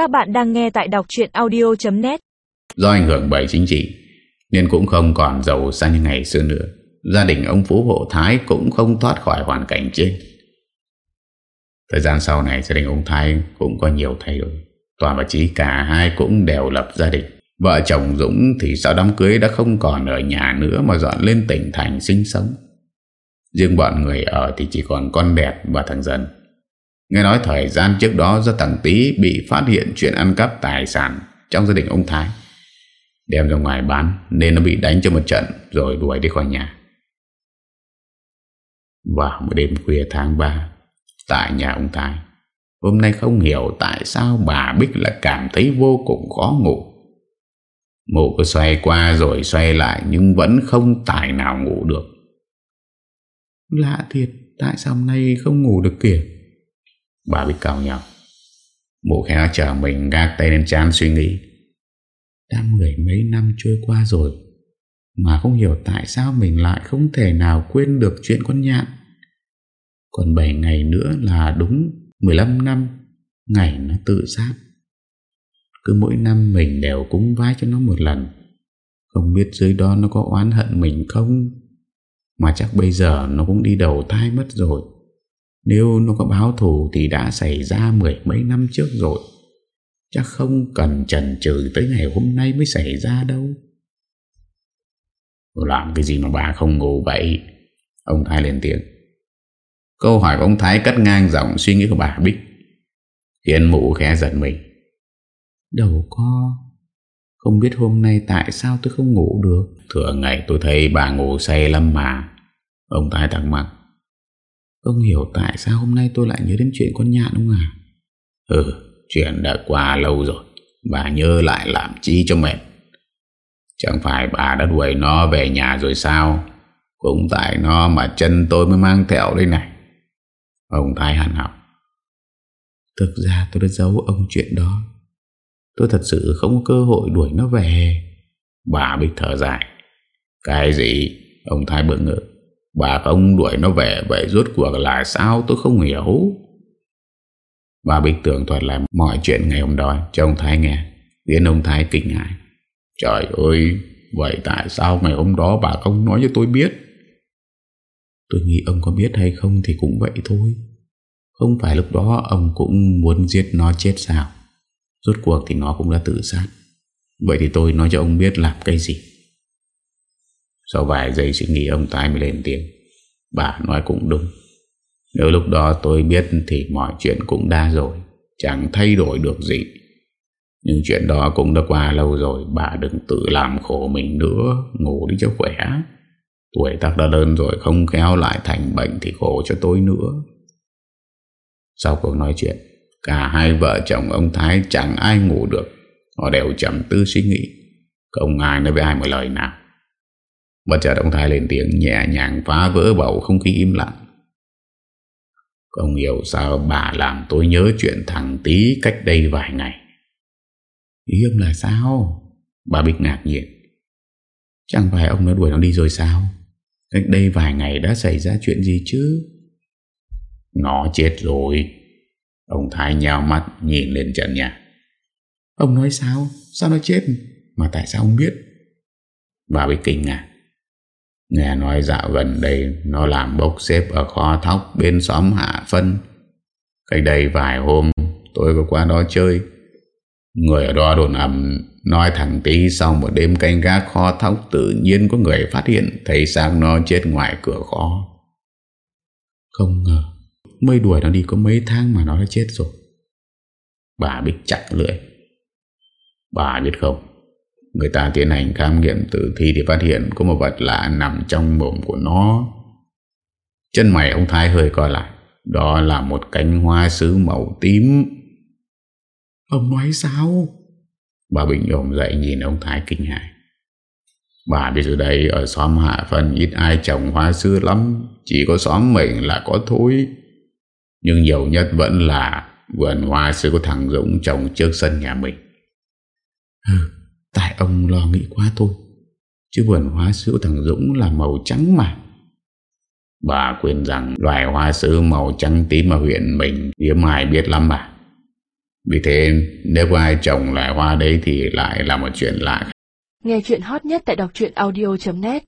Các bạn đang nghe tại đọc chuyện audio.net Do ảnh hưởng bởi chính trị, Nên cũng không còn giàu sang như ngày xưa nữa. Gia đình ông Phú Hộ Thái cũng không thoát khỏi hoàn cảnh trên. Thời gian sau này, gia đình ông Thái cũng có nhiều thay đổi. Toàn và Chí cả hai cũng đều lập gia đình. Vợ chồng Dũng thì sau đám cưới đã không còn ở nhà nữa mà dọn lên tỉnh thành sinh sống. Riêng bọn người ở thì chỉ còn con đẹp và thằng dần. Nghe nói thời gian trước đó do thằng Tý bị phát hiện chuyện ăn cắp tài sản trong gia đình ông Thái. Đem ra ngoài bán nên nó bị đánh cho một trận rồi đuổi đi khỏi nhà. Vào một đêm khuya tháng 3 tại nhà ông Thái. Hôm nay không hiểu tại sao bà Bích lại cảm thấy vô cùng khó ngủ. Ngủ cứ xoay qua rồi xoay lại nhưng vẫn không tài nào ngủ được. Lạ thiệt, tại sao hôm nay không ngủ được kìa? Bà Bích cao nhau. Mụ khéo chờ mình gác tay lên chán suy nghĩ. Đã mười mấy năm trôi qua rồi, Mà không hiểu tại sao mình lại không thể nào quên được chuyện con nhạn. Còn 7 ngày nữa là đúng 15 năm, Ngày nó tự sát. Cứ mỗi năm mình đều cúng vái cho nó một lần. Không biết dưới đó nó có oán hận mình không? Mà chắc bây giờ nó cũng đi đầu thai mất rồi nếu nó có báo thù thì đã xảy ra mười mấy năm trước rồi. Chắc không cần trần trừ tới ngày hôm nay mới xảy ra đâu. Làm cái gì mà bà không ngủ vậy? Ông Thái lên tiếng. Câu hỏi của ông Thái cắt ngang giọng suy nghĩ của bà Bích. Khiến mụ khẽ giận mình. Đâu có. Không biết hôm nay tại sao tôi không ngủ được. Thường ngày tôi thấy bà ngủ say lắm mà. Ông Thái thắc mắc. Không hiểu tại sao hôm nay tôi lại nhớ đến chuyện con nhạn không à? Ừ Chuyện đã qua lâu rồi. Bà nhớ lại làm chi cho mệt? Chẳng phải bà đã đuổi nó về nhà rồi sao? Cũng tại nó mà chân tôi mới mang theo đây này. Ông Thái hẳn học. Thực ra tôi đã giấu ông chuyện đó. Tôi thật sự không có cơ hội đuổi nó về. Bà bích thở dài. Cái gì? Ông Thái bự ngự Bà không đuổi nó về Vậy rốt cuộc là sao tôi không hiểu. Bà Bích tưởng thuật lại mọi chuyện ngày hôm đó, cho ông Thái nghe, Khiến ông Thái kinh ngại Trời ơi, Vậy tại sao ngày hôm đó bà không nói cho tôi biết? Tôi nghĩ ông có biết hay không Thì cũng vậy thôi. Không phải lúc đó ông cũng muốn giết nó chết sao? Rốt cuộc thì nó cũng đã tự sát. Vậy thì tôi nói cho ông biết làm cái gì? Sau vài giây suy nghĩ, ông Thái mới lên tiếng. Bà nói cũng đúng. Nếu lúc đó tôi biết Thì mọi chuyện cũng đa rồi. Chẳng thay đổi được gì. Nhưng chuyện đó cũng đã qua lâu rồi. Bà đừng tự làm khổ mình nữa. Ngủ đi cho khỏe. Tuổi tác đã lớn rồi, Không khéo lại thành bệnh Thì khổ cho tôi nữa. Sau cuộc nói chuyện, Cả hai vợ chồng ông Thái chẳng ai ngủ được. Họ đều chậm tư suy nghĩ. Không ai nói với ai một lời nào. Bất chợt ông Thái lên tiếng nhẹ nhàng phá vỡ bầu không khí im lặng. Không hiểu sao bà làm tôi nhớ chuyện thằng tí cách đây vài ngày. Ý ông là sao? Bà Bích ngạc nhiên. Chẳng phải ông đã đuổi nó đi rồi sao? Cách đây vài ngày đã xảy ra chuyện gì chứ? Nó chết rồi. Ông Thái nhào mắt nhìn lên trần nhà. Ông nói sao? Sao nó chết? Mà tại sao ông biết? Bà Bích kinh ngạc. Nghe nói dạo gần đây Nó làm bốc xếp ở kho thóc Bên xóm Hạ Phân. Cách đây vài hôm, Tôi có qua đó chơi. Người ở đó đồn ẩm, Nói thằng tí sau một đêm canh gác kho thóc Tự nhiên có người phát hiện Thấy sang nó chết ngoài cửa kho. Không ngờ Mới đuổi nó đi có mấy tháng Mà nó đã chết rồi. Bà bích chặt lưỡi. Bà biết không? Người ta tiến hành khám nghiệm tử thi thì phát hiện có một vật lạ nằm trong mồm của nó. Chân mày ông Thái hơi coi lại. Đó là một cánh hoa sứ màu tím. Ông nói sao? Bà Bình ổm dậy nhìn ông Thái kinh hại. Bà biết ở đây ở xóm Hạ Phân ít ai trồng hoa sứ lắm. Chỉ có xóm mình là có thôi. Nhưng nhiều nhất vẫn là vườn hoa sứ của thằng Dũng trồng trước sân nhà mình. Tại ông lo nghĩ quá thôi, Chứ vườn hoa sữa thằng Dũng là màu trắng mà. Bà quên rằng loài hoa sữa màu trắng tím ở huyện mình hiếm ai biết lắm mà. Vì thế, nếu có ai trồng loài hoa đấy thì lại là một chuyện lạ. Nghe chuyện hot nhất tại đọc truyện audio.net